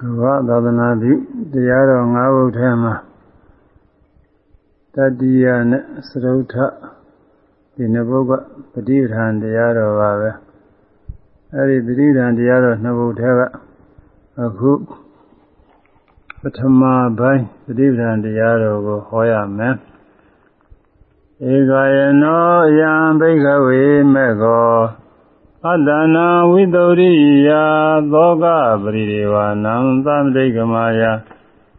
ကဝသာသနာပြုတရားတော်၅ဘုထဲမှာတတိယနဲ့သရုတ်ထဒီနှစ်ဘုကပฏิပဌာန်တရားတော်ပါပဲအဲဒီပฏิပဌာန်တရားတော်နှစ်ဘုထဲကအခုပထမပိုင်းပฏิပဌာန်တရားတော်ကိုဟောရမယ်ဧကယနောယံဘိကဝေမေကော အတ္တနာဝိသုရိယသောကပရိဒေဝနံသံတိကမာယ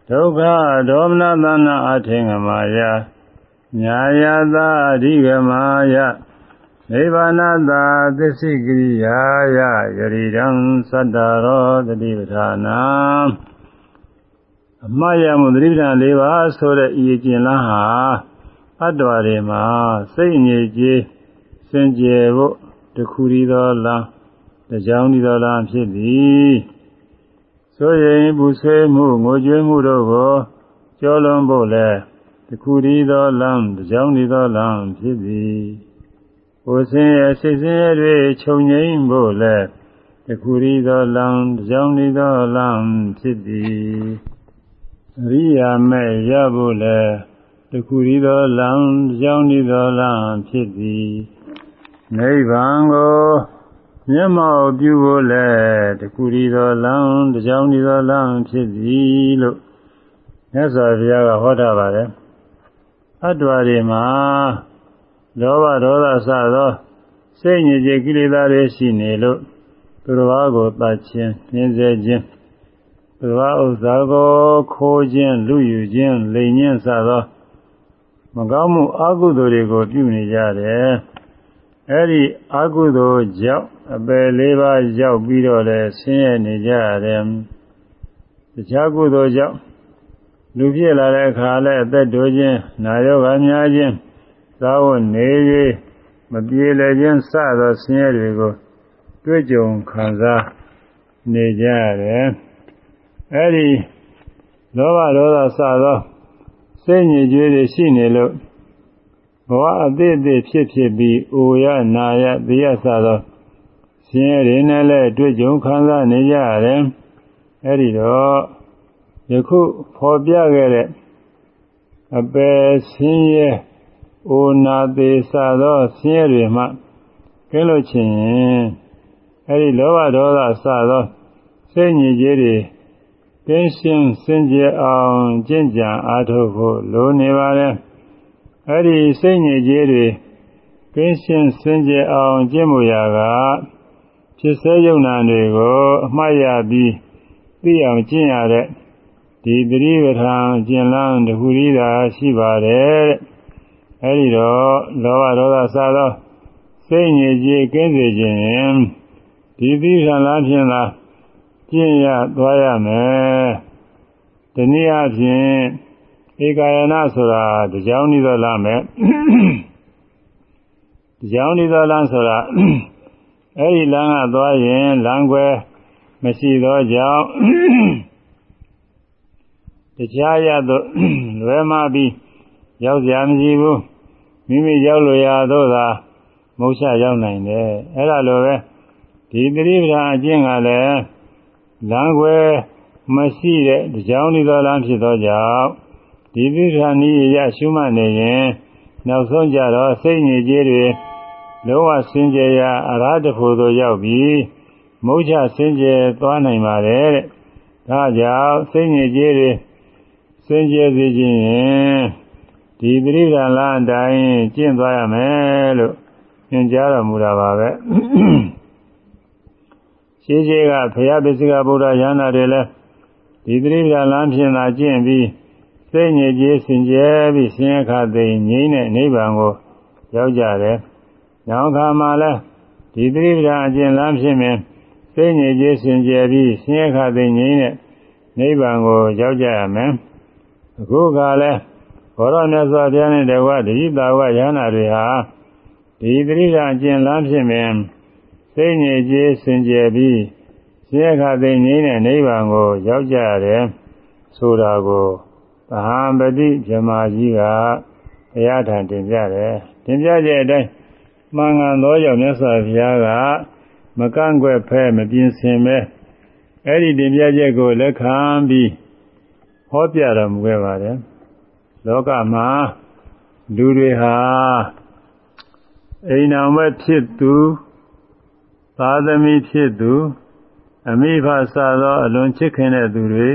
ဒုက္ခဒေါမနသနာအထင်ကမာယညာယသာအဓိကမာယနိဗ္ဗာနတာသစ္စိကိရိယာယယရိတံသတ္တရောတတိပဌာနာအမှားရမှုတတိပဌာန်၄ပါးဆိုတဲ့ဤကျင်လားဟာအတ္တဝါတွေမှာစိတ်ငြိကြီးစင်ကြယ်ဖို့ တခုရီသောလမ်းတကြောင်ဒီသောလမ်းဖြစ်သည်ဆိုရင်ပူဆွေးမှုငိုကြွေးမှုတို့ကိုကြောလွန်ဖို့လဲတခုရီသောလမ်းတကြောင်ဒီသောလမ်းဖြစ်သည်ဟိုဆင်းရဲစိတ်ဆင်းရဲတွေခြုံငိမ့်ဖို့လဲတခုရီသောလမ်းတကြောင်ဒီသောလမ်းဖြစ်သည်အရိယာမဲ့ရဖို့လဲတခုရီသောလမ်းတကြောင်ဒီသောလမ်းဖြစ်သည် နိဗ္ဗာန်ကိုမျက်မှောက်ပြုဖို့လဲတခုရီသောလမ်းတကြောင်ဒီသောလမ်းဖြစ်သည်လို့မြတ်စွာဘုရားကဟောတာပါတယ်အတ္တဝါတွေမှာလောဘဒေါသစသောစိတ်ညစ်ကြေကိလေသာတွေရှိနေလို့သူတော်ဘာကိုတတ်ခြင်းနှင်းစေခြင်းသူတော်ဘာဥစ္စာကိုခိုးခြင်းလူယူခြင်းလိမ်ခြင်းစသောမကောင်းမှုအကုသိုလ်တွေကိုပြုနေကြတယ် အဲ့ဒီအကုသိုလ်ကြောင့်အပယ်လေးပါးရောက်ပြီးတော့လဲဆင်းရဲနေကြရတယ်တခြားကုသိုလ်ကြောင့်လူပြည့်လာတဲ့အခါလဲအသက်တိုးခြင်းနာယောဂများခြင်းသာဝနေ၍မပြေလည်ခြင်းစသောဆင်းရဲတွေကိုတွေ့ကြုံခံစားနေကြရတယ်အဲ့ဒီလောဘဒေါသစသောစိတ်ညစ်ကြေးတွေရှိနေလို့ ဘဝအသေးသေးဖြစ်ဖြစ်ပြီးအိုရနာရသိရစသောဆင်းရဲတွေနဲ့လည်းတွေ့ကြုံခံစားနေကြရတယ်။အဲဒီတော့ယခုဖော်ပြခဲ့တဲ့အပယ်ဆင်းရဲအိုနာသေးစသောဆင်းရဲတွေမှကဲလို့ချင်ရင်အဲဒီလောဘဒေါသစသောစိတ်ညစ်ကြေးတွေကင်းရှင်းစင်ကြယ်အောင်ကျင့်ကြံအားထုတ်ဖို့လိုနေပါလေ။ အဲ့ဒီစိတ်ညစ်ကြေးတွေကင်းရှင်းစင်ကြယ်အောင်ကျင့်မှုရာကဖြစ်စေယုံနာတွေကိုအမှတ်ရပြီးသိအောင်ကျင့်ရတဲ့ဒီသတိပဋ္ဌာန်ကျင့်လန်းတခုရီးသာရှိပါတယ်တဲ့အဲ့ဒီတော့လောဘဒေါသစသောစိတ်ညစ်ကြေးကင်းစေခြင်းဒီသတိပဋ္ဌာန်လားဖြင့်သာကျင့်ရသွားရမယ်ဒီနည်းအားဖြင့် ဧကာယနာဆိုတာတရားနိသောလမ်းပဲတရားနိသောလမ်းဆိုတာအဲ့ဒီလမ်းကသွားရင်လမ်းခွဲမရှိသောကြောင့်တရားရသို့လွယ်မှပြီးရောက်ကြမရှိဘူးမိမိရောက်လို့ရတော့သာမုတ်ချရောက်နိုင်တယ်အဲ့ဒါလိုပဲဒီသတိပ္ပံအကျင့်ကလည်းလမ်းခွဲမရှိတဲ့တရားနိသောလမ်းဖြစ်သောကြောင့် ဒီသစ္စာနည်းရရှုမှတ်နေရင်နောက်ဆုံးကြတော့စိတ်ညစ်ကြေးတွေလုံးဝစင်ကြယ်ရာအရာတဖို့သို့ရောက်ပြီးမုတ်ချစင်ကြယ်သွားနိုင်ပါတယ်တဲ့ဒါကြောင့်စိတ်ညစ်ကြေးတွေစင်ကြယ်စေခြင်းရင်ဒီသတိဓာန်လားအတိုင်းကျင့်သွားရမယ်လို့သင်ကြားတော်မူတာပါပဲရှိရှိကဘုရားပစ္စကဗုဒ္ဓရဟန္တာတွေလည်းဒီသတိဓာန်လားဖြင့်သာကျင့်ပြီး စိတ်ညစ်ကြေးစင်ကြယ်ပြီးဆင်းရဲခါသိငြိမ့်တဲ့နိဗ္ဗာန်ကိုရောက်ကြတယ်။နောက်ခါမှလည်းဒီသတိပ္ပံအကျဉ်းလမ်းဖြစ်ရင်စိတ်ညစ်ကြေးစင်ကြယ်ပြီးဆင်းရဲခါသိငြိမ့်တဲ့နိဗ္ဗာန်ကိုရောက်ကြရမယ်။အခုကလည်းဘောရမြတ်စွာဘုရားနဲ့တကွာတတိတာဝရဟနာတွေဟာဒီသတိပ္ပံအကျဉ်းလမ်းဖြစ်ရင်စိတ်ညစ်ကြေးစင်ကြယ်ပြီးဆင်းရဲခါသိငြိမ့်တဲ့နိဗ္ဗာန်ကိုရောက်ကြရတယ်ဆိုတာကို သဟံပတိဇမာကြီးကဘုရားထံတင်ပြတယ်တင်ပြကြတဲ့အတိုင်းမှန်ကန်သောကြောင့်မြတ်စွာဘုရားကမကန့်ကွက်ဖဲမပြင်းစင်ပဲအဲ့ဒီတင်ပြချက်ကိုလက်ခံပြီးဟောပြတော်မူခဲ့ပါတယ်လောကမှာလူတွေဟာအိမ်အောင်မဲ့ဖြစ်သူသာသမီဖြစ်သူအမိဖဆသောအလွန်ချစ်ခင်တဲ့သူတွေ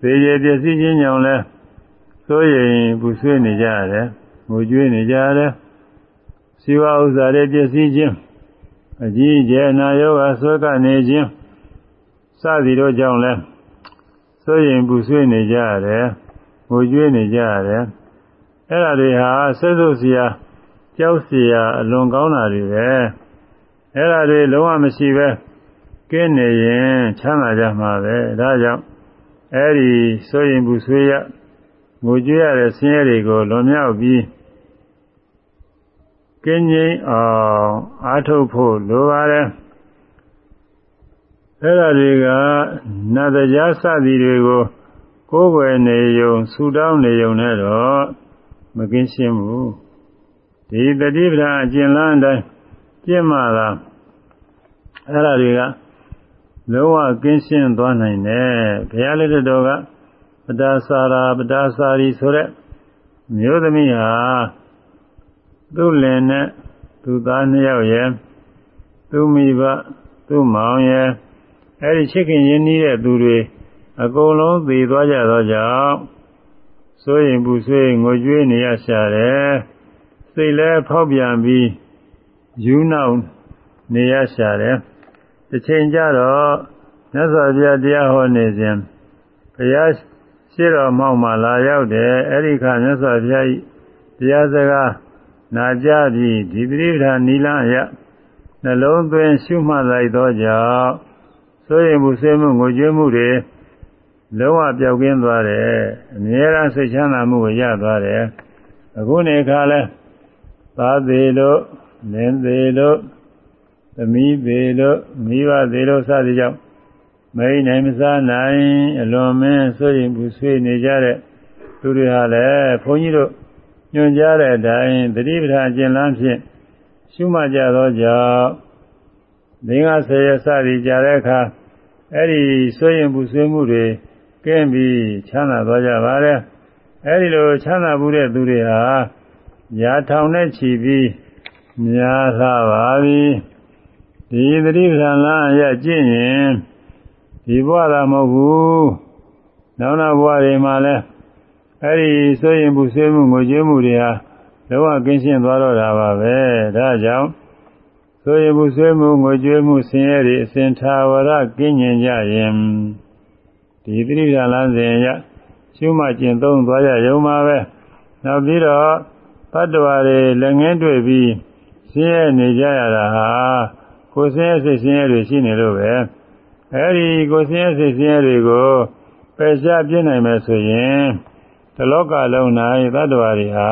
သေရပျက်စီးခြင်းကြောင့်လဲ စိုးရိမ်ပူဆွေးနေကြရတယ်ငိုကြွေးနေကြရတယ်စီဝဥစ္စာတွေပျက်စီးခြင်းအကြီးကျယ်နာယောဂဆွဲကနေခြင်းစသည်တို့ကြောင့်လဲစိုးရိမ်ပူဆွေးနေကြရတယ်ငိုကြွေးနေကြရတယ်အဲ့ဒါတွေဟာဆက်စုပ်စရာကြောက်စရာအလွန်ကောင်းတာတွေပဲအဲ့ဒါတွေလုံးဝမရှိပဲကင်းနေရင်ချမ်းသာကြမှာပဲဒါကြောင့်အဲ့ဒီစိုးရင်ဘူးဆွေးရ ငိုကြွရတဲ့ဆင်းရဲတွေကိုလွန်မြောက်ပြီးကင်းငြိမ်းအောင်အားထုတ်ဖို့လိုပါတယ်အဲ့ဒါတွေကနတ်တရားစသည်တွေကိုကိုယ်ွယ်နေယုံဆူတောင်းနေယုံနဲ့တော့မကင်းရှင်းဘူးဒီတတိပ္ပံအကျဉ်းလန်းအတိုင်းပြင့်မှသာအဲ့ဒါတွေကလုံးဝကင်းရှင်းသွားနိုင်တယ်ဘုရားလက်တော်က ပဒါစာရာပဒါစာရီဆိုတဲ့မျိုးသမီးဟာသူ့လင်နဲ့သူ့သားနှစ်ယောက်ရဲ့သူ့မိဘသူ့မောင်ရဲ့အဲ့ဒီချစ်ခင်ရင်းနှီးတဲ့သူတွေအကုန်လုံးသေသွားကြသောကြောင့်စိုးရင်ပူဆွေးငိုကြွေးနေရရှာတယ်စိတ်လည်းဖောက်ပြန်ပြီးယူနောက်နေရရှာတယ်တစ်ချိန်ကျတော့မြတ်စွာဘုရားတရားဟောနေစဉ်ဘုရား ရှိတော်မောက်မှလာရောက်တယ်အဲ့ဒီခါမြတ်စွာဘုရားတရားစကားနာကြပြီးဒီပရိဒါနီလအရနှလုံးသွင်းရှုမှတ်လိုက်သောကြောင့်ဆိုရင်မှုဆွေးမှုငိုကြွေးမှုတွေလုံးဝပျောက်ကင်းသွားတယ်အမြဲတမ်းစိတ်ချမ်းသာမှုကိုရသွားတယ်အခုနေခါလဲသားသေးလို့လင်းသေးလို့သမီးသေးလို့မိဘသေးလို့စသည်ကြောင့် မိန်နိုင်မစားနိုင်အလွန်မင်းဆွေရင်ဘူးဆွေးနေကြတဲ့သူတွေဟာလည်းဘုန်းကြီးတို့ညွှန်ကြားတဲ့အတိုင်းတတိပဌာအကျဉ်းလန်းဖြင့်ရှုမှတ်ကြသောကြောင့်သင်္ဃဆယ်ရစသည်ကြတဲ့အခါအဲ့ဒီဆွေရင်ဘူးဆွေးမှုတွေကင်းပြီးချမ်းသာသွားကြပါတယ်အဲ့ဒီလိုချမ်းသာမှုတဲ့သူတွေဟာညာထောင်နဲ့ချီပြီးများလာပါပြီဒီသတိပ္ပံလားရကျင့်ရင် ဒီဘဝသာမဟုတ်ဘူးနောက်နောက်ဘဝတွေမှာလည်းအဲ့ဒီဆိုရင်ဘူးဆွေးမှုငိုကြွေးမှုတွေဟာလောကကင်းရှင်းသွားတော့တာပါပဲဒါကြောင့်ဆိုရင်ဘူးဆွေးမှုငိုကြွေးမှုဆင်းရဲတွေအစဉ်သာဝရကင်းကျင်ကြရင်ဒီသတိပ္ပံလားစဉ်ရရှုမှကျင့်သုံးသွားကြရုံပါပဲနောက်ပြီးတော့တတ္တဝါတွေလက်ငင်းတွေ့ပြီးဆင်းရဲနေကြရတာဟာကိုယ်ဆင်းရဲစိတ်ဆင်းရဲတွေရှိနေလို့ပဲ အဲဒီကိုယ်ဆင်းရဲစိတ်ဆင်းရဲတွေကိုပယ်ရှားပြနိုင်မယ်ဆိုရင်ဒီလောကလုံး၌တတ္တဝါတွေဟာ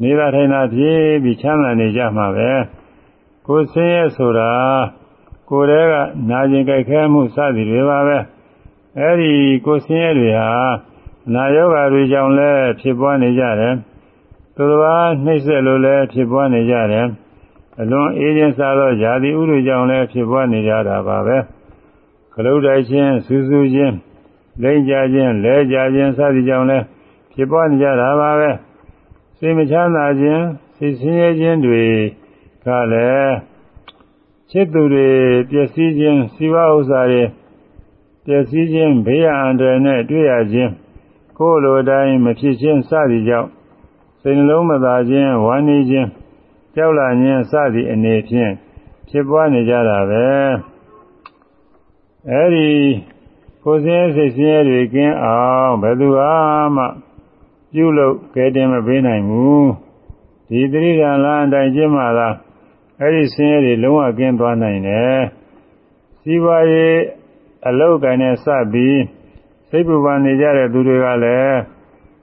နေတာထိုင်တာဖြစ်ပြီးချမ်းသာနေကြမှာပဲကိုယ်ဆင်းရဲဆိုတာကိုယ်တည်းကနာကျင်ကြိုက်ခဲမှုစသည်တွေပါပဲအဲဒီကိုယ်ဆင်းရဲတွေဟာနာယောဂါတွေကြောင့်လည်းဖြစ်ပွားနေကြတယ်သူတော်ဘာနှိမ့်ဆက်လို့လည်းဖြစ်ပွားနေကြတယ်အလွန်အေးခြင်းစားသောယာတိဥရုကြောင့်လည်းဖြစ်ပွားနေကြတာပါပဲ ခလုတ်တိုက်ခြင်းစူးစူးခြင်းလိမ့်ကြခြင်းလဲကြခြင်းစသည်ကြောင့်လည်းဖြစ်ပွားနေကြတာပါပဲစိတ်မချမ်းသာခြင်းစိတ်ဆင်းရဲခြင်းတွေကလည်းจิตသူတွေပျက်စီးခြင်းစီဝဥစ္စာတွေပျက်စီးခြင်းဘေးရန်အန္တရာယ်နဲ့တွေ့ရခြင်းကိုယ်လိုတိုင်းမဖြစ်ခြင်းစသည်ကြောင့်စိတ်နှလုံးမသာခြင်းဝမ်းနည်းခြင်းကြောက်လာခြင်းစသည့်အနေဖြင့်ဖြစ်ပွားနေကြတာပဲ အဲဒီကိုယ်စင်းစိတ်ဆင်းရဲတွေကင်းအောင်ဘယ်သူမှပြုလုပ်ကဲတင်မပေးနိုင်ဘူးဒီတိရိစ္ဆာန်လားအတိုင်းကျင့်မှသာအဲ့ဒီဆင်းရဲတွေလုံးဝကင်းသွားနိုင်တယ်စီးပွားရေးအလောက်ကိုင်းနဲ့စပြီးစိတ်ပူပန်နေကြတဲ့သူတွေကလည်း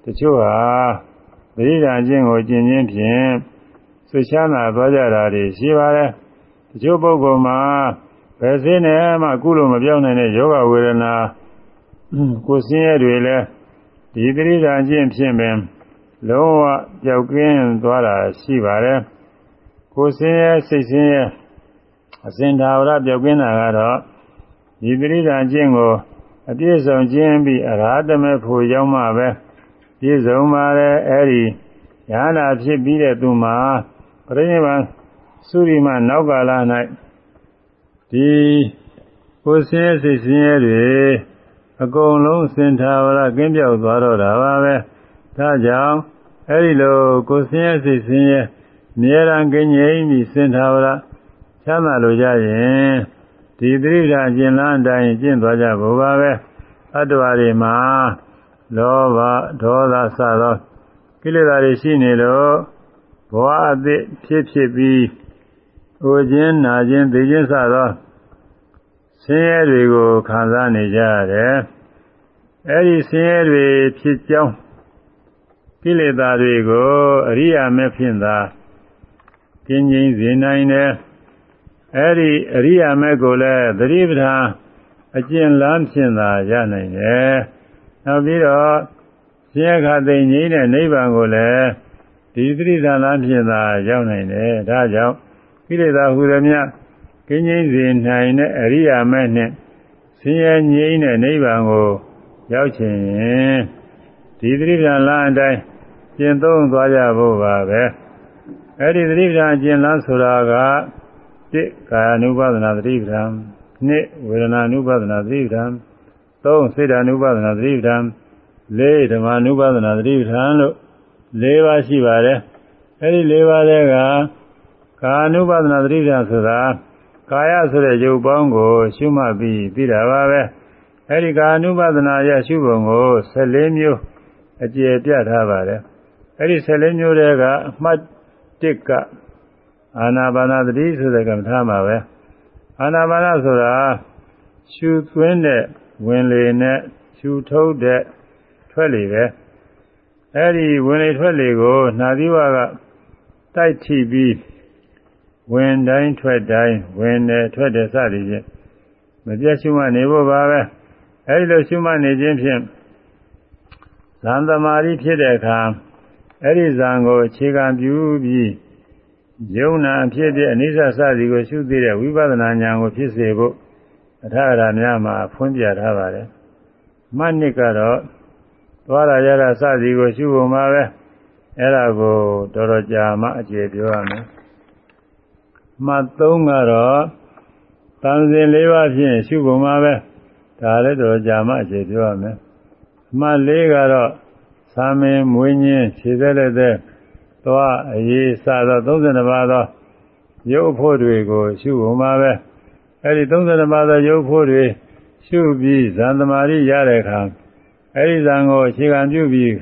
တချို့ဟာပရိဒါချင်းကိုကျင့်ခြင်းဖြင့်ဆွချမ်းသာသွားကြတာတွေရှိပါတယ်တချို့ပုဂ္ဂိုလ်မှာ ဘယ်စင်းနဲ့မှကုလို့မပြောင်းနိုင်တဲ့ယောဂဝေဒနာကိုယ်ဆင်းရဲတွေလည်းဒီပရိဒါချင်းဖြင့်ပင်လုံးဝကြောက်ကင်းသွားတာရှိပါတယ်ကိုယ်ဆင်းရဲစိတ်ဆင်းရဲအစဉ်သာဝရပြောက်ကင်းတာကတော့ဒီသတိဓာန်ကျင့်ကိုအပြည့်စုံကျင့်ပြီးအရာတမေဖို့ရောက်မှပဲပြည့်စုံပါလေအဲ့ဒီရဟနာဖြစ်ပြီးတဲ့သူမှာပြိဋိဘံသုရိမနောက်ကာလ၌ ဒီကိုယ်ဆင်းရဲစိတ်ဆင်းရဲတွေအကုန်လုံးစင်ထာဝရကင်းပြောက်သွားတော့တာပါပဲဒါကြောင့်အဲ့ဒီလိုကိုယ်ဆင်းရဲစိတ်ဆင်းရဲမြဲတမ်းကင်းငြိမ်းပြီးစင်ထာဝရချမ်းသာလိုကြရင်ဒီသတိဓာကျင်လန်းအတိုင်းကျင့်သွားကြဖို့ပါပဲအတ္တဝါတွေမှာလောဘဒေါသစသောကိလေသာတွေရှိနေလို့ဘဝအသစ်ဖြစ်ဖြစ်ပြီး အိုခြင်းနာခြင်းသိခြင်းစသောဆင်းရဲတွေကိုခံစားနေကြရတယ်အဲဒီဆင်းရဲတွေဖြစ်ကြောင်းကိလေသာတွေကိုအရိယာမဲ့ဖြင့်သာကျင်းကျင်းစေနိုင်တယ်အဲ့ဒီအရိယာမဲ့ကိုလည်းသတိပဋ္ဌာန်အကျင့်လမ်းဖြင့်သာရနိုင်တယ်နောက်ပြီးတော့ဆင်းရဲခါသိငြိမ်းတဲ့နိဗ္ဗာန်ကိုလည်းဒီသတိပဋ္ဌာန်လမ်းဖြင့်သာရောက်နိုင်တယ်ဒါကြောင့် ကိလေသာဟူသည်မြကင်းငြိမ်းစေနိုင်တဲ့အရိယာမဲ့နဲ့ဆင်းရဲငြိမ်းတဲ့နိဗ္ဗာန်ကိုရောက်ချင်ရင်ဒီသတိပဋ္ဌာန်လမ်းအတိုင်းကျင့်သုံးသွားကြဖို့ပါပဲအဲ့ဒီသတိပဋ္ဌာန်ကျင့်လမ်းဆိုတာကတစ်ကာယ ानु ပါဒနာသတိပဋ္ဌာန်နှစ်ဝေဒနာ ानु ပါဒနာသတိပဋ္ဌာန်သုံးစေတ ानु ပါဒနာသတိပဋ္ဌာန်လေးဓမ္မ ानु ပါဒနာသတိပဋ္ဌာန်လို့၄ပါးရှိပါတယ်အဲ့ဒီ၄ပါးတွေက ကာယ ानु ပါဒနာသတိပဋ္ဌာန်ဆိုတာကာယဆိုတဲ့ရုပ်ပေါင်းကို ရှုမှတ်ပြီးသိတာပါပဲအဲ့ဒီကာယ ानु ပါဒနာရဲ့ရှုပုံကို14မျိုးအကျေပြထားပါတယ်အဲ့ဒီ14မျိုးတွေကအမှတ်1ကအာနာပါနာသတိဆိုတဲ့ကမ္မထာမှာပဲအာနာပါနာဆိုတာရှုသွင်းတဲ့ဝင်လေနဲ့ရှုထုတ်တဲ့ထွက်လေပဲအဲ့ဒီဝင်လေထွက်လေကိုနှာသီးဝါကတိုက်ထိပြီး ဝင်တိုင်းထွက်တိုင်းဝင်တယ်ထွက်တယ်စသည်ဖြင့်မပြတ်ရှုမှနေဖို့ပါပဲအဲ့ဒီလိုရှုမှနေခြင်းဖြင့်ဇန်သမารီဖြစ်တဲ့အခါအဲ့ဒီဇံကိုအခြေခံပြုပြီးယုံနာအဖြစ်တဲ့အနိစ္စစသည်ကိုရှုသိတဲ့ဝိပဿနာဉာဏ်ကိုဖြစ်စေဖို့အထာရများမှာဖွင့်ပြထားပါတယ်။မှတ်နှစ်ကတော့သွားရရတာစသည်ကိုရှုဖို့မှာပဲအဲ့ဒါကိုတော်တော်ကြာမှအကျေပြောရမယ်။ မှတ်သုံးကတော့တန်စင်၄ပါးဖြင့်ရှုဖို့မှာပဲဒါလည်းတော်တော်ကြာမှအကျေပြောရမယ်။မှတ်လေးကတော့သာမင်မွေးညင်းခြေသက်လက်သက်သွားအရေးစသော32ပါးသောရုပ်ဖို့တွေကိုရှုဖို့မှာပဲအဲဒီ32ပါးသောရုပ်ဖို့တွေရှုပြီးဇန်သမารိရတဲ့အခါအဲဒီဇန်ကိုအခြေခံပြုပြီး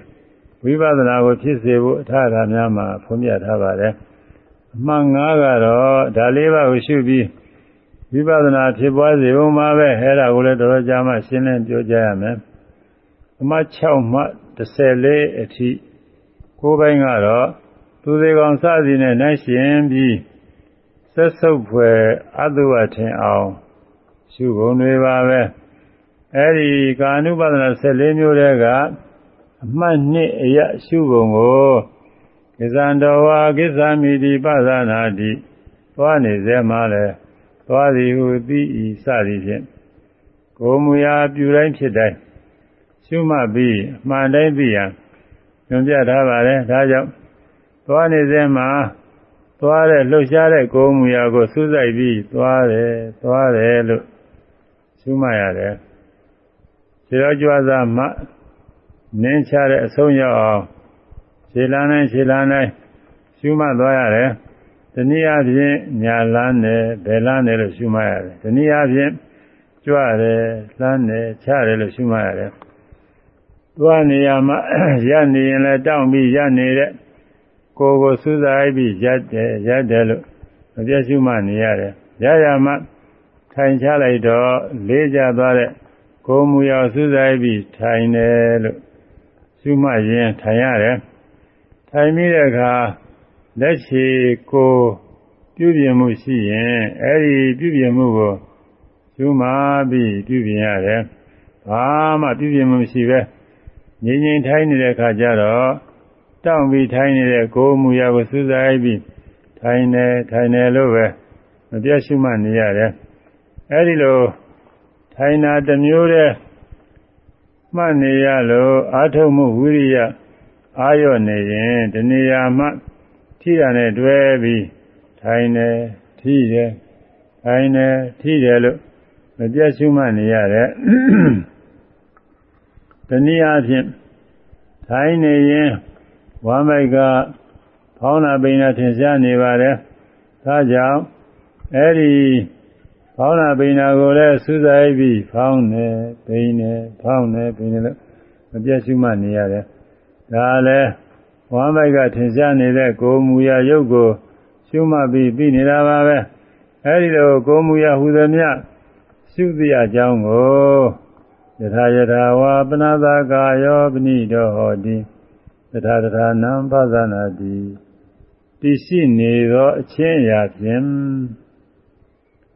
ဝိပဿနာကိုဖြစ်စေဖို့အထာရများမှာဖွင့်ပြထားပါတယ် အမှန်ငါးကတော့ဒါလေးပါးကိုရှုပြီးဝိပဿနာဖြစ်ပွားစေဖို့မှာပဲအဲဒါကိုလည်းတော်တော်ကြာမှရှင်းလင်းပြောကြရမယ်အမှ6မှ14အထိကိုယ်ပိုင်းကတော့သူသေးကောင်စသည်နဲ့နိုင်ရှင်ပြီးဆက်ဆုပ်ဖွယ်အတုဝထင်အောင်ရှုကုန်တွေပါပဲအဲဒီကာနုပဒနာ14မျိုးတည်းကအမှတ်နှစ်အရရှုကုန်ကို ကိဇန္တော်ဝါကိစ္ဆာမိတိပသနာတိသွားနေစေမှလည်းသွားသည်ဟုသိဤစသည်ဖြင့်ကိုမူရာပြုတိုင်းဖြစ်တိုင်းရှုမှတ်ပြီးအမှန်တိုင်းသိရန်ညွှန်ပြထားပါတယ်ဒါကြောင့်သွားနေစဲမှာသွားတဲ့လှုပ်ရှားတဲ့ကိုယ်မူရာကိုစူးစိုက်ပြီးသွားတယ်သွားတယ်လို့ရှုမှတ်ရတယ်ခြေတော်ကြွားစားမှနင်းချတဲ့အဆုံးရောက်အောင် ခြေလမ်းတိုင်းခြေလမ်းတိုင်းရှုမှတ်သွားရတယ်တနည်းအားဖြင့်ညာလန်းတယ်ဘယ်လန်းတယ်လို့ရှုမှတ်ရတယ်တနည်းအားဖြင့်ကြွတယ်လန်းတယ်ချတယ်လို့ရှုမှတ်ရတယ်သွားနေရမှာရနေရင်လည်းတောင့်ပြီးရနေတဲ့ကိုယ်ကိုစူးစိုက်ပြီးရက်တယ်ရက်တယ်လို့မပြည့်စုံမှနေရတယ်ရရမှထိုင်ချလိုက်တော့လေးကြသွားတဲ့ကိုယ်မူရောစူးစိုက်ပြီးထိုင်တယ်လို့ရှုမှတ်ရင်ထိုင်ရတယ် ထိုင်ပြီးတဲ့အခါလက်ချေကိုပြုပြင်မှုရှိရင်အဲဒီပြုပြင်မှုကိုရှုမှတ်ပြီးပြုပြင်ရတယ်ဘာမှပြုပြင်မှုရှိပဲငြိမ်ငြိမ်ထိုင်နေတဲ့အခါကျတော့တောင့်ပြီးထိုင်နေတဲ့ကိုယ်မူရာကိုစူးစိုက်ပြီးထိုင်နေထိုင်နေလို့ပဲမပြတ်ရှုမှတ်နေရတယ်အဲဒီလိုထထိုင်တာတစ်မျိုးတည်းမှတ်နေရလို့အာထုံမှုဝိရိယ အာရော့နေရင်တဏှာမှထိတာနဲ့တွဲပြီးထိုင်တယ်ထိတယ်ထိုင်တယ်ထိတယ်လို့မပြတ်ရှုမှတ်နေရတဲ့တနည်းအားဖြင့်ထိုင်နေရင်ဝမ်းမိုက်ကဖောင်းနာပိန်နာထင်ရှားနေပါတယ်ဒါကြောင့်အဲ့ဒီဖောင်းနာပိန်နာကိုလည်းစူးစိုက်ပြီးဖောင်းနေပိန်နေဖောင်းနေပိန်နေလို့မပြတ်ရှုမှတ်နေရတယ် ဒါလည်းဝမ်းမိုက်ကထင်ရှားနေတဲ့ကိုယ်မူရာရုပ်ကိုရှုမှတ်ပြီးပြီးနေတာပါပဲအဲ့ဒီလိုကိုယ်မူရာဟူသည်မြရှုသိအကြောင်းကိုယထာယထာဝါပနာသာကာယောပဏိတောဟောတိယထာတထာနံပသနာတိတည်ရှိနေသောအချင်းအရာဖြင့်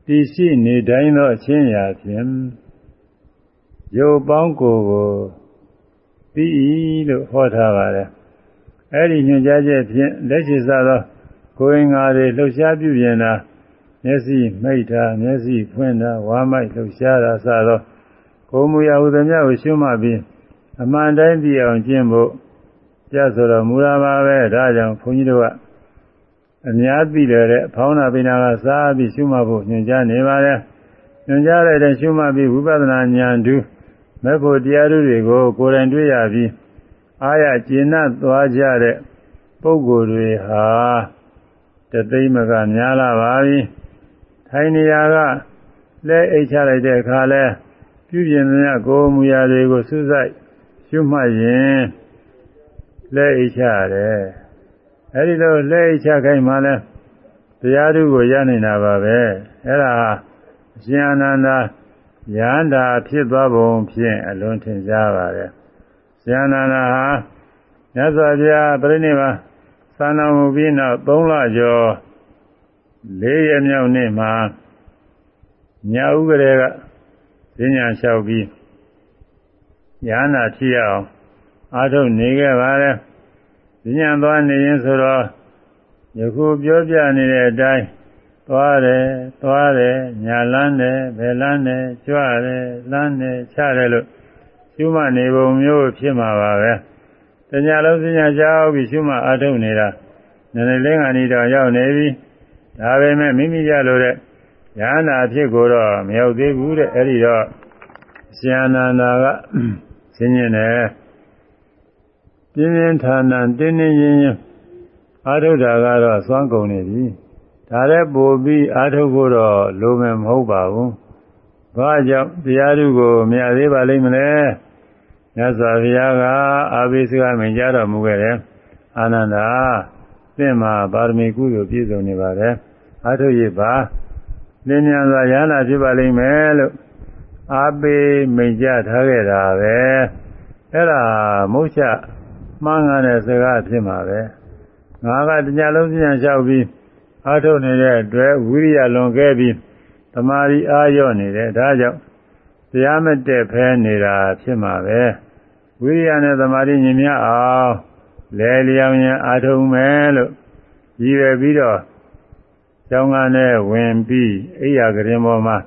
တည်ရှိနေတိုင်းသောအချင်းအရာဖြင့်ရုပ်ပေါင်းကိုယ်ကို သိ၏လို့ဟောထားပါတယ်အဲ့ဒီညွှန်ကြားချက်ဖြင့်လက်ရှိစသောကိုယ်ငါတွေလှုပ်ရှားပြုပြင်တာမျက်စိမိတ်တာမျက်စိဖွင့်တာဝါမိုက်လှုပ်ရှားတာစသောကိုယ်မူရဟုသမျှကိုရှုမှတ်ပြီးအမှန်တိုင်းသိအောင်ကျင့်ဖို့ကြဆိုတော်မူလာပါပဲဒါကြောင့်ဘုန်းကြီးတို့ကအများသိတယ်တဲ့ဖောင်းနာပိနာကစားပြီးရှုမှတ်ဖို့ညွှန်ကြားနေပါတယ်ညွှန်ကြားတဲ့ရှုမှတ်ပြီးဝိပဿနာဉာဏ်ဓု မဲ့ဖို့တရားဓုတွေကို ကိုယ်တိုင်တွေ့ရပြီးအားရကျေနပ်သွားကြတဲ့ပုဂ္ဂိုလ်တွေဟာတသိမကများလာပါပြီထိုင်နေရာကလဲအိတ်ချလိုက်တဲ့အခါလဲပြုပြင်မြတ်ကိုမူရာတွေကိုစူးစိုက်ရှုမှတ်ရင်လဲအိတ်ချရတယ်အဲဒီလိုလဲအိတ်ချခိုင်းမှလဲတရားဓုကိုရနိုင်တာပါပဲအဲ့ဒါအရှင်အနန္ဒာ ယန္တာဖြစ်သွားပုံဖြင့်အလွန်ထင်ရှားပါတယ်ရှင်အနန္ဒာဟာမြတ်စွာဘုရားပြိဋိဘာသာနာမူပြီးနောက်3လကျော်၄ရက်မြောက်နေ့မှာညဥကလေးကဈဉ္ညာလျှောက်ပြီးယန္တာဖြစ်ရအောင်အာထုတ်နေခဲ့ပါတယ်ဈဉ္ညာသွားနေရင်ဆိုတော့ယခုပြောပြနေတဲ့အတိုင်း သွားတယ်သွားတယ်ညာလန်းတယ်ဘယ်လန်းတယ်ကြွတယ်လန်းတယ်ချတယ်လို့ရှုမှတ်နေပုံမျိုးဖြစ်မှာပါပဲတညာလုံးစညာကြောက်ပြီးရှုမှတ်အားထုတ်နေတာနည်းနည်းလေးကနေတော့ရောက်နေပြီဒါပေမဲ့မိမိရလို့တဲ့ဉာဏ်နာဖြစ်ကိုတော့မရောက်သေးဘူးတဲ့အဲ့ဒီတော့ရှင်အနန္ဒာကရှင်းရင်လည်းပြင်းပြင်းထန်ထန်တင်းတင်းရင်ရင်အာထုတာကတော့သွမ်းကုန်နေပြီ ဒါလည်းပို့ပြီးအာထုတ်ဖို့တော့လိုမယ်မဟုတ်ပါဘူးဘာကြောင့်တရားဓုကိုမရသေးပါလိမ့်မလဲမြတ်စွာဘုရားကအာဘိစကမင်ကြတော်မူခဲ့တယ်အာနန္ဒာသင်မှာပါရမီကုသိုလ်ပြည့်စုံနေပါတယ်အာထုတ်ရပါလင်းမြန်စွာရဟနာဖြစ်ပါလိမ့်မယ်လို့အာပေမိန်ကြထားခဲ့တာပဲအဲ့ဒါမုတ်ချမှန်းကားတဲ့စကားဖြစ်မှာပဲငါကတရားလုံးပြန်လျှောက်ပြီး အားထုတ်နေတဲ့အတွက်ဝိရိယလွန်ခဲ့ပြီးတမာရီအားရော့နေတယ်ဒါကြောင့်တရားမတက်ဖဲနေတာဖြစ်မှာပဲဝိရိယနဲ့တမာရီညီမြအောင်လဲလျောင်းရင်အားထုတ်မယ်လို့ရည်ရွယ်ပြီးတော့ကျောင်းကနဲ့ဝင်ပြီးအိယာကရင်ပေါ်မှာ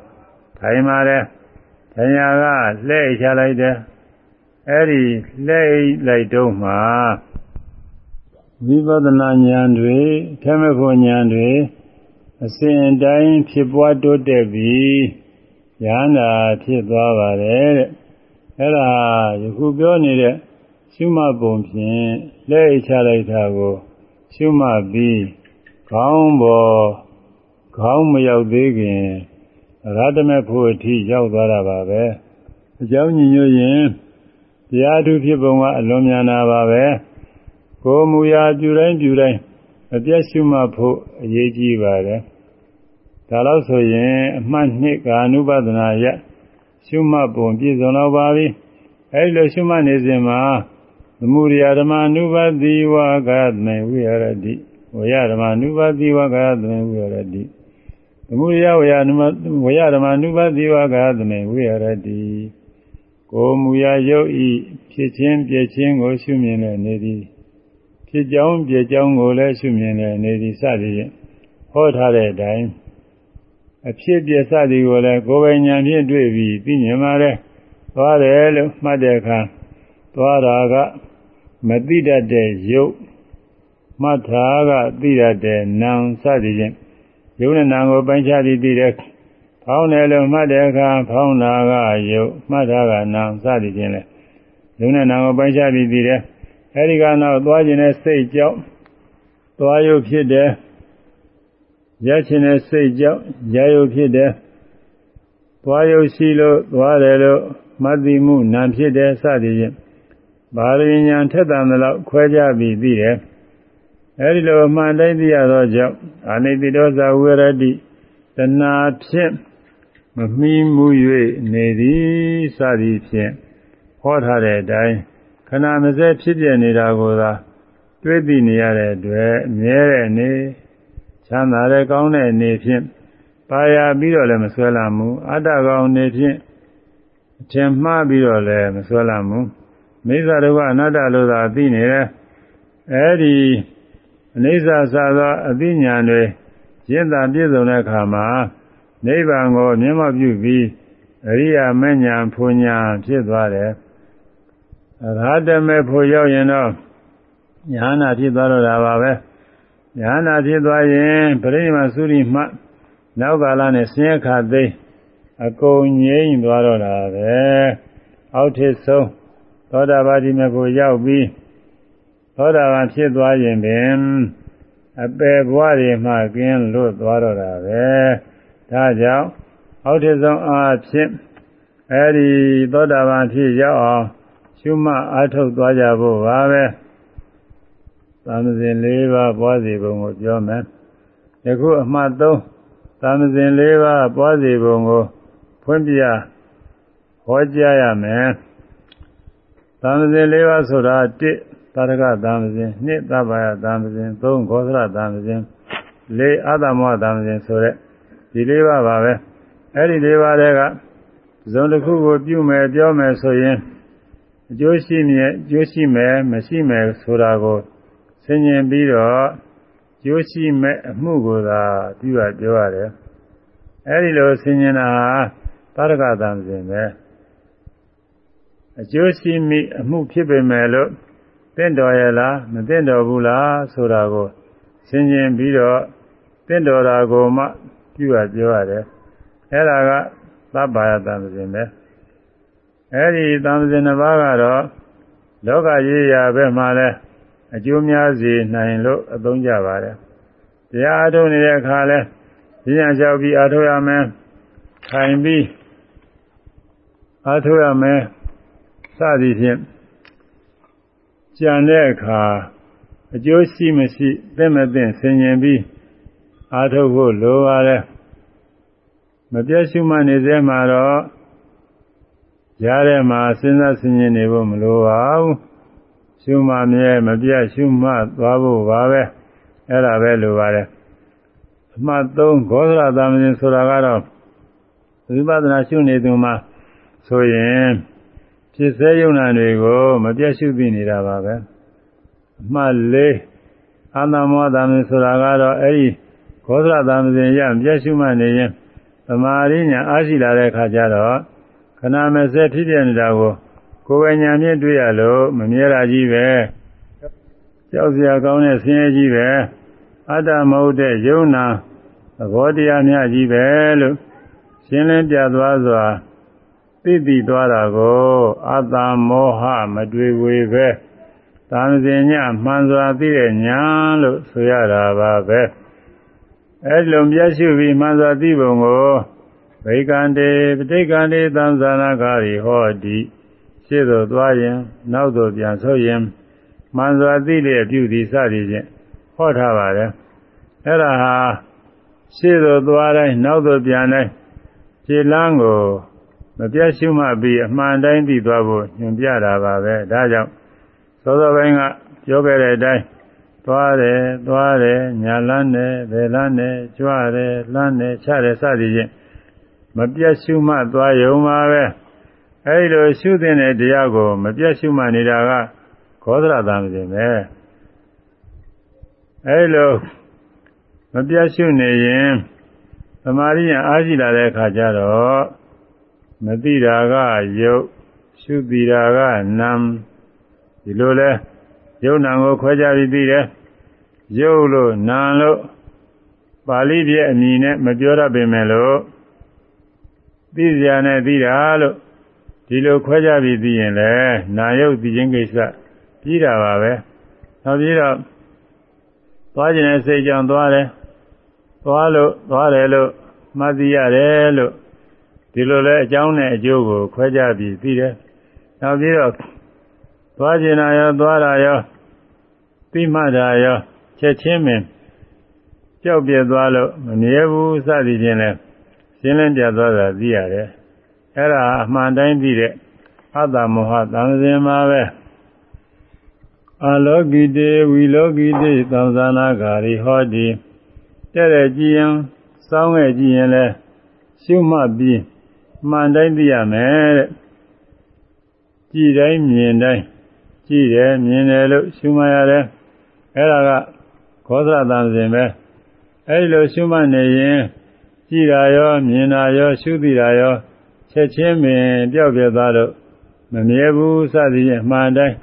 ထိုင်ပါတယ်။ထိုင်ရာကလှဲ့ချလိုက်တယ်။အဲဒီလှဲ့လိုက်တော့မှ ဝိပဿနာဉာဏ်တွေထဲမဖို့ဉာဏ်တွေအစဉ်တိုင်းဖြစ်ပွားတိုးတက်ပြီးဉာဏ်သာဖြစ်သွားပါတယ်တဲ့။အဲဒါယခုပြောနေတဲ့ရှုမှတ်ပုံဖြင့်လှဲ့ချလိုက်တာကို ရှုမှတ်ပြီးခေါင်းပေါ်ခေါင်းမရောက်သေးခင်ရတမေဖို့အထိရောက်သွားတာပါပဲအကြောင်းညညွှန်ရင်တရားထုဖြစ်ပုံကအလွန်မြန်တာပါပဲ ကိုမူရာပြုတိုင်းပြုတိုင်းအပြည့်ရှုမှတ်ဖို့အရေးကြီးပါတယ်ဒါလို့ဆိုရင်အမှတ်နှစ်ကာနုပဒနာရရှုမှတ်ပုံပြည့်စုံတော့ပါပြီအဲဒီလိုရှုမှတ်နေစဉ်မှာသမုဒိယဓမ္မနုပတိဝါကသမေဝိရတိဝရဓမ္မနုပတိဝါကသမေဝိရတိသမုဒယဝယနမဝယဓမ္မနုပတိဝါကသမေဝိရတိကိုမူရယုတ်ဤဖြစ်ချင်းပြည့်ချင်းကိုရှုမြင်တဲ့နေသည် ဖြစ်ကြောင်းပြည့်ကြောင်းကိုလည်းရှုမြင်တဲ့နေသည်စသည်ဖြင့်ဟောထားတဲ့အတိုင်းအအဖြစ်ပြစသည်ကိုလည်းကိုယ်ပိုင်ဉာဏ်ဖြင့်တွေ့ပြီးသိမြင်ပါတယ်သွားတယ်လို့မှတ်တဲ့အခါသွားတာကမသိတတ်တဲ့ရုပ်မှတ်တာကသိတတ်တဲ့နာမ်စသည်ဖြင့်ယုံနဲ့နာမ်ကိုပိုင်းခြားပြီးသိတဲ့ဖောင်းတယ်လို့မှတ်တဲ့အခါဖောင်းတာကယုတ်မှတ်တာကနာမ်စသည်ဖြင့်လေယုံနဲ့နာမ်ကိုပိုင်းခြားပြီးသိတယ် အဲဒီကနောက်သွားခြင်းနဲ့စိတ်ကြောင့်သွားယုတ်ဖြစ်တယ်ရခြင်းနဲ့စိတ်ကြောင့်ရယုတ်ဖြစ်တယ်သွားယုတ်ရှိလို့သွားတယ်လို့မှတ်သိမှုနာဖြစ်တယ်စသည်ဖြင့်ဘာရဉာဏ်ထက်သန်သလောက်ခွဲခြားပြီးသိတယ်အဲဒီလိုအမှန်တိုင်းသိရသောကြောင့်အာနိတိတောဇဝရတိတဏှာဖြင့်မမီးမှု၍နေသည်စသည်ဖြင့်ဟောထားတဲ့အတိုင်း ခဏမစဲဖြစ်ပြနေတာကိုသာတွေးသိနေရတဲ့အတွက်မြဲတဲ့နေချမ်းသာတဲ့ကောင်းတဲ့နေဖြင့်ပါရပြီးတော့လည်းမဆွဲလာဘူးအတ္တကောင်နေဖြင့်အထင်မှားပြီးတော့လည်းမဆွဲလာဘူးမိစ္ဆာဒုက္ခအနတ္တလို့သာသိနေတယ်အဲဒီအနိစ္စသာသောအသိဉာဏ်တွေရင့်တာပြည့်စုံတဲ့အခါမှာနိဗ္ဗာန်ကိုမြင်မှပြုပြီးအရိယာမဉ္ဇဉ်ဖွညာဖြစ်သွားတယ် ရဟတမေဖို့ရောက်ရင်တော့ညာနာဖြစ်သွားတော့တာပါပဲညာနာဖြစ်သွားရင်ပရိနိဗ္ဗာန်သုရိမှနောက်ကာလနဲ့ဆင်းရဲခါသိအကုန်ငြိမ့်သွားတော့တာပဲအောက်ထစ်ဆုံးသောတာပတိမေဖို့ရောက်ပြီးသောတာပန်ဖြစ်သွားရင်ပင်အပေဘွားတွေမှကင်းလွတ်သွားတော့တာပဲဒါကြောင့်အောက်ထစ်ဆုံးအားဖြင့်အဲဒီသောတာပန်ဖြစ်ရောက်အောင် ရှုမှတ်အားထုတ်သွားကြဖို့ပါပဲသံသင်၄ပါးပွားစီပုံကိုပြောမယ်ယခုအမှတ်၃သံသင်၄ပါးပွားစီပုံကိုဖွင့်ပြဟောကြားရမယ်သံသင်၄ပါးဆိုတာ၁သာရကသံသင်၂သဗ္ဗယသံသင်၃ဂောသရသံသင်၄အာသမဝသံသင်ဆိုတဲ့ဒီ၄ပါးပါပဲအဲ့ဒီ၄ပါးတွေကဇုံတစ်ခုကိုပြုမယ်ပြောမယ်ဆိုရင် အကျိုးရှိမြဲအကျိုးရှိမယ်မရှိမယ်ဆိုတာကိုဆင်ញင်ပြီးတော့ကျိုးရှိမဲ့အမှုကိုသာပြုရပြောရတယ်အဲဒီလိုဆင်ញင်တာဟာသရကသံစဉ်ပဲအကျိုးရှိမိအမှုဖြစ်ပေမဲ့လို့တင့်တော်ရဲ့လားမတင့်တော်ဘူးလားဆိုတာကိုဆင်ញင်ပြီးတော့တင့်တော်တာကိုမှပြုရပြောရတယ်အဲဒါကသဗ္ဗာယသံစဉ်ပဲ အဲဒီသံသင်တစ်ပါးကတော့လောကကြီးရာဘက်မှာလဲအကျိုးများစေနိုင်လို့အသုံးကြပါတယ်တရားအထုတ်နေတဲ့အခါလဲဉာဏ်လျှောက်ပြီးအထုတ်ရမယ်ခိုင်ပြီးအထုတ်ရမယ်စသည်ဖြင့်ကြံတဲ့အခါအကျိုးရှိမရှိသိမသိဆင်ញင်ပြီးအာထုတ်ဖို့လိုပါတယ်မပြည့်စုံမှနေစေမှာတော့ ရားထဲမှာစဉ်းစားဆင်ခြင်နေဖို့မလိုပါဘူးရှုမှမြဲမပြတ်ရှုမှသွားဖို့ပါပဲအဲ့ဒါပဲလိုပါတယ်အမှတ်3ဂောသရသာမင်းဆိုတာကတော့ဝိပဿနာရှုနေသူမှာဆိုရင်ဖြစ်စေယုံနာတွေကိုမပြတ်ရှုသိနေတာပါပဲအမှတ်4အာသမောသာမင်းဆိုတာကတော့အဲ့ဒီဂောသရသာမင်းရပြတ်ရှုမှနေရင်သမာဓိညာအားရှိလာတဲ့အခါကျတော့ ခဏမစက်ဖြစ်ပြနေတာကိုကိုယ်ပဲညာမြင့်တွေ့ရလို့မမြဲတာကြီးပဲကြောက်စရာကောင်းတဲ့ဆင်းရဲကြီးပဲအတ္တမဟုတ်တဲ့ယုံနာသဘောတရားများကြီးပဲလို့ရှင်းလင်းပြသွားစွာသိသိသွားတာကိုအတ္တမောဟမတွေ့ဝေပဲသာမစဉ်ညမှန်စွာသိတဲ့ညာလို့ဆိုရတာပါပဲအဲလိုမျက်ရှုပြီးမှန်စွာသိပုံကို ဗိကံတေပဋိကံတေသံသနာကာရီဟောတိရှေ့သို့သွားရင် နောက်သို့ပြန်ဆုတ်ရင်မှန်စွာသိလျက်ပြုသည်စသည်ဖြင့်ဟောထားပါတယ်အဲ့ဒါဟာရှေ့သို့သွားတိုင်းနောက်သို့ပြန်တိုင်းခြေလမ်းကိုမပြတ်ရှုမှတ်ပြီးအမှန်တိုင်းသိသွားဖို့ညွှန်ပြတာပါပဲဒါကြောင့်သောသောပိုင်းကပြောခဲ့တဲ့အတိုင်းသွားတယ်သွားတယ်ညာလန်းတယ်ဘယ်လန်းတယ်ကြွတယ်လှမ်းတယ်ချတယ်စသည်ဖြင့် မပြတ်ရှုမှတ်သွားရုံပါပဲအဲဒီလိုရှုတဲ့တရားကို မပြတ်ရှုမှတ်နေတာကခောဒရသံစဉ်ပဲအဲဒီလိုမပြတ်ရှုနေရင်သမာဓိညာအားရှိလာတဲ့အခါကျတော့မသိတာကယုတ်ရှုသိတာကနာမ်ဒီလိုလဲယုတ်နာကိုခွဲခြားပြီးသိတယ်ယုတ်လို့နာလို့ပါဠိပြည့်အမည်နဲ့မပြောရပေမဲ့လို့ သိစရာနဲ့သိတာလို့ဒီလိုခွဲခြားပြီးသိရင်လဲနာယုတ်သိခြင်းကိစ္စပြီးတာပါပဲနောက်ပြီးတော့သွားခြင်းနဲ့စိတ်ကြောင့်သွားတယ်သွားလို့သွားတယ်လို့မှတ်သိရတယ်လို့ဒီလိုလဲအကြောင်းနဲ့အကျိုးကိုခွဲခြားပြီးသိတယ်နောက်ပြီးတော့သွားခြင်းနာရောသွားတာရောသိမှတ်တာရောချက်ချင်းပင်ကြောက်ပြဲသွားလို့မမြဲဘူးစသည်ဖြင့်လဲ ရှင်းလင်းပြသွားတာသိရတယ်အဲ့ဒါအမှန်တိုင်းသိတဲ့အတ္တမောဟသံသင်မှာပဲအလောကိတေဝီလောကိတေသံသနာဂါရိဟောတိတဲ့တဲ့ကြည်ရင်စောင်းခဲ့ကြည့်ရင်လဲရှုမှတ်ပြီးမှန်တိုင်းသိရမယ်တဲ့ကြည်တိုင်းမြင်တိုင်းကြည့်တယ်မြင်တယ်လို့ရှုမှတ်ရတယ်အဲ့ဒါကခောသရတန်စဉ်ပဲအဲ့ဒီလိုရှုမှတ်နေရင် ကြည်တာရောမြင်တာရောရှုသိတာရောချက်ချင်းပင်ပျောက်ပြသွားလို့မမြဲဘူးစသည်ဖြင့်မှန်တိုင်း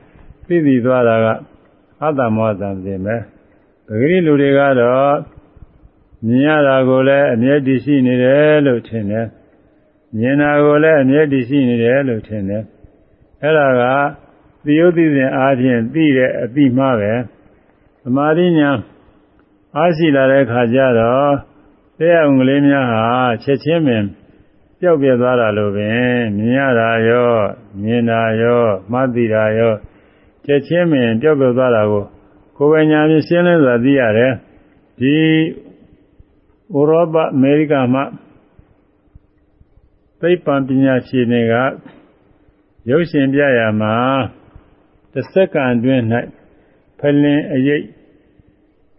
သိသိသွားတာကအတ္တမောတံစဉ်ပဲပဂရိလူတွေကတော့မြင်ရတာကိုလည်းအမြဲတည်ရှိနေတယ်လို့ထင်တယ်မြင်တာကိုလည်းအမြဲတည်ရှိနေတယ်လို့ထင်တယ်အဲ့ဒါကသီယုသိစဉ်အားဖြင့်သိတဲ့အပြီးမှပဲသမာဓိညာအားရှိလာတဲ့ခါကျတော့ တရားုံကလေးများဟာချက်ချင်းပင်ပျောက်ပြဲသွားတာလို့ပင်မြင်ရတာရောမြင်တာရောမှတ်သိတာရောချက်ချင်းပင်ပျောက်ပြဲသွားတာကိုကိုယ်ပိုင်ညာဖြင့်ရှင်းလင်းစွာသိရတယ်ဒီဥရောပအမေရိကမှာသိပ္ပံပညာရှင်တွေကရုပ်ရှင်ပြရမှာတစ်စက္ကန့်အတွင်း၌ဖလင်အရိပ်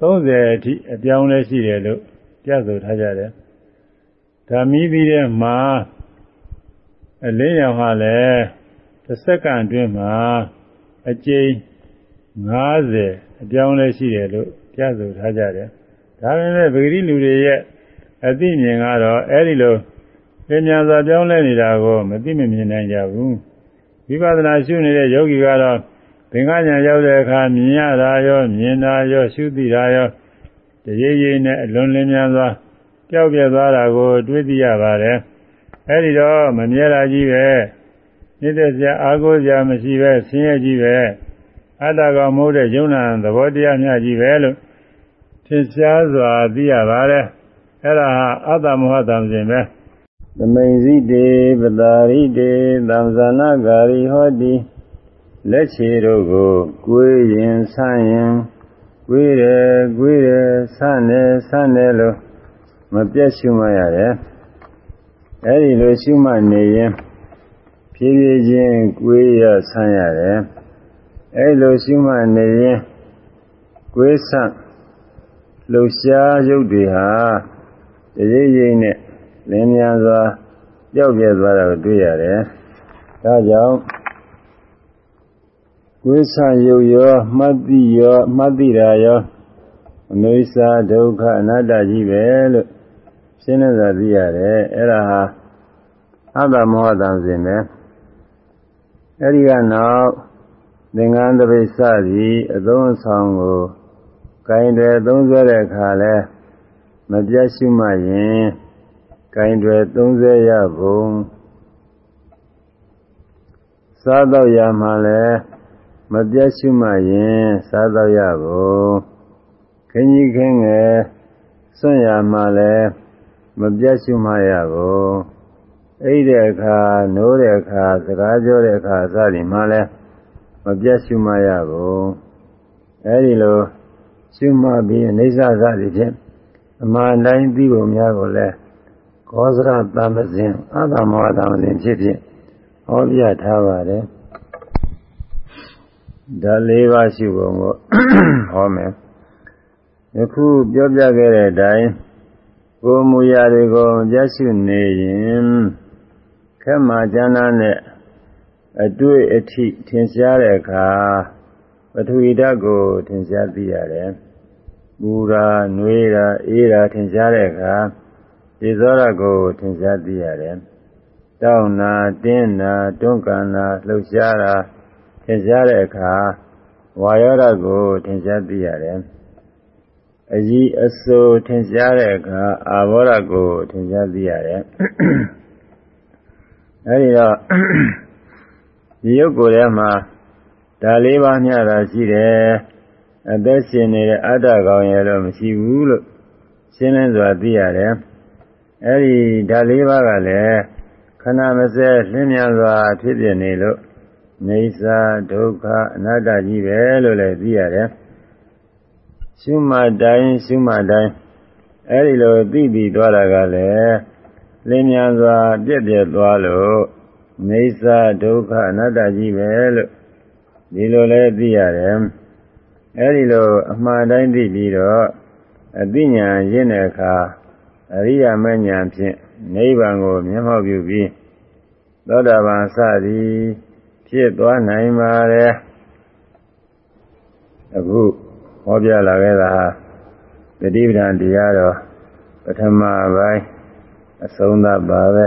30အထိအပြောင်းလဲရှိတယ်လို့ ပြဆိုထားကြတယ်။ဒါမီးပြီးတဲ့မှာအလင်းရောင်ဟာလည်းတစ်စက္ကန့်အတွင်းမှာအကျိန်း90အပြောင်းလဲရှိတယ်လို့ပြဆိုထားကြတယ်။ဒါပေမဲ့ဗဂရိလူတွေရဲ့အသိဉာဏ်ကတော့အဲဒီလိုပညာစွာပြောင်းလဲနေတာကိုမသိမမြင်နိုင်ကြဘူး။ဝိပဿနာရှုနေတဲ့ယောဂီကတော့သင်္ကညာရောက်တဲ့အခါမြင်ရတာရောမြင်တာရောရှုသိတာရော တရေရေနဲ့အလွန်လင်းမြန်စွာကြောက်ပြက်သွားတာကိုတွေးသိရပါတယ်အဲဒီတော့မမြဲတာကြီးပဲနေတဲ့စရာအာကိုစရာမရှိပဲဆင်းရဲကြီးပဲအတ္တကောင်မဟုတ်တဲ့ယုံနာသဘောတရားများကြီးပဲလို့ထင်ရှားစွာသိရပါတယ်အဲ့ဒါဟာအတ္တမောဟတံစဉ်ပဲသမိန်စိတေပတာရိတေသံဇာနာဂာရိဟောတိလက်ခြေတို့ကိုကိုွေးရင်ဆန့်ရင် ကိုွေးတယ်ကိုွေးတယ်ဆန့်တယ်ဆန့်တယ်လို့မပြတ်ရှုမှရတယ်အဲဒီလိုရှုမှနေရင်ဖြည်းဖြည်းချင်းကိုွေးရဆန့်ရတယ်အဲဒီလိုရှုမှနေရင်ကိုွေးဆန့်လှုပ်ရှားရုပ်တွေဟာတရိပ်ရိပ်နဲ့လင်းမြန်စွာပြောက်ပြဲသွားတာကိုတွေ့ရတယ်ဒါကြောင့် ဝိသယုတ်ရောမှတ်တိရောမှတ်တိတာရောအနိစ္စဒုက္ခအနတ္တကြီးပဲလို့ရှင်းနေတာသိရတယ်အဲ့ဒါဟာအတ္တမောဟတံစဉ်ပဲအဲ့ဒီကနောက်သင်္ကန်းတပိစသည်အသုံးဆောင်ကိုဂိုင်းတွေသုံးဆွဲတဲ့အခါလဲမပြတ်ရှိမှရင်ဂိုင်းတွေသုံးဆွဲရပုံစားတော့ရမှလည်း မပြတ်ရှိမှရင်စားတော့ရဖို့ခင်းကြီးခင်းငယ်စွန့်ရမှလည်းမပြတ်ရှိမှရဖို့အိတ်တဲ့အခါနိုးတဲ့အခါစကားပြောတဲ့အခါစသည်မှလည်းမပြတ်ရှိမှရဖို့အဲဒီလိုရှိမှပြီးအိဋ္ဌသသည်ဖြင့်အမှန်တိုင်းသိဖို့များကိုလည်းကောသရတမဇင်အတ္တမောတမဇင်ဖြစ်ဖြစ်ဟောပြထားပါတယ် ဒါလေးပါးရှိပုံကိုဟောမယ်ယခုပြောပြခဲ့တဲ့အတိုင်းကိုမူရာတွေကိုကြည့်ရှုနေရင်ခက်မှကျမ်းနာနဲ့အတွေ့အထိထင်ရှားတဲ့အခါပထဝီဓာတ်ကိုထင်ရှားသိရတယ်ပူတာ၊နှွေးတာ၊အေးတာထင်ရှားတဲ့အခါဒီသောရကိုထင်ရှားသိရတယ်တောင်းနာတင်းနာတွန်းကန်နာလှုပ်ရှားတာ ထင်ရှားတဲ့အခါဝါယောဓာတ်ကိုထင်ရှားသိရတယ်အကြီးအစိုးထင်ရှားတဲ့အခါအာဘောဓာတ်ကိုထင်ရှားသိရတယ်အဲဒီတော့ဒီရုပ်ကိုယ်ထဲမှာဒါလေးပါးမျှတာရှိတယ်အသက်ရှင်နေတဲ့အတ္တကောင်ရဲ့တော့မရှိဘူးလို့ရှင်းလင်းစွာသိရတယ်အဲဒီဒါလေးပါးကလည်းခဏမစဲလင်းမြန်စွာဖြစ်ပြနေလို့ နေစာဒုက္ခအနတ္တကြီးပဲလို့လည်းသိရတယ်ရှုမှတ်တိုင်းရှုမှတ်တိုင်းအဲဒီလိုသိပြီးသွားတာကလည်းလင်းမြန်စွာပြည့်ပြည့်သွားလို့နေစာဒုက္ခအနတ္တကြီးပဲလို့ဒီလိုလဲသိရတယ်အဲဒီလိုအမှားတိုင်းသိပြီးတော့အသိဉာဏ်ရင့်တဲ့အခါအရိယာမဉာဏ်ဖြင့်နိဗ္ဗာန်ကိုမျက်မှောက်ပြုပြီးသောတာပန်စသည် ဖြစ်သွားနိုင်ပါတယ်အခုဟောပြလာခဲ့တာဟာတတိပဒံတရားတော်ပထမပိုင်းအဆုံးသတ်ပါပဲ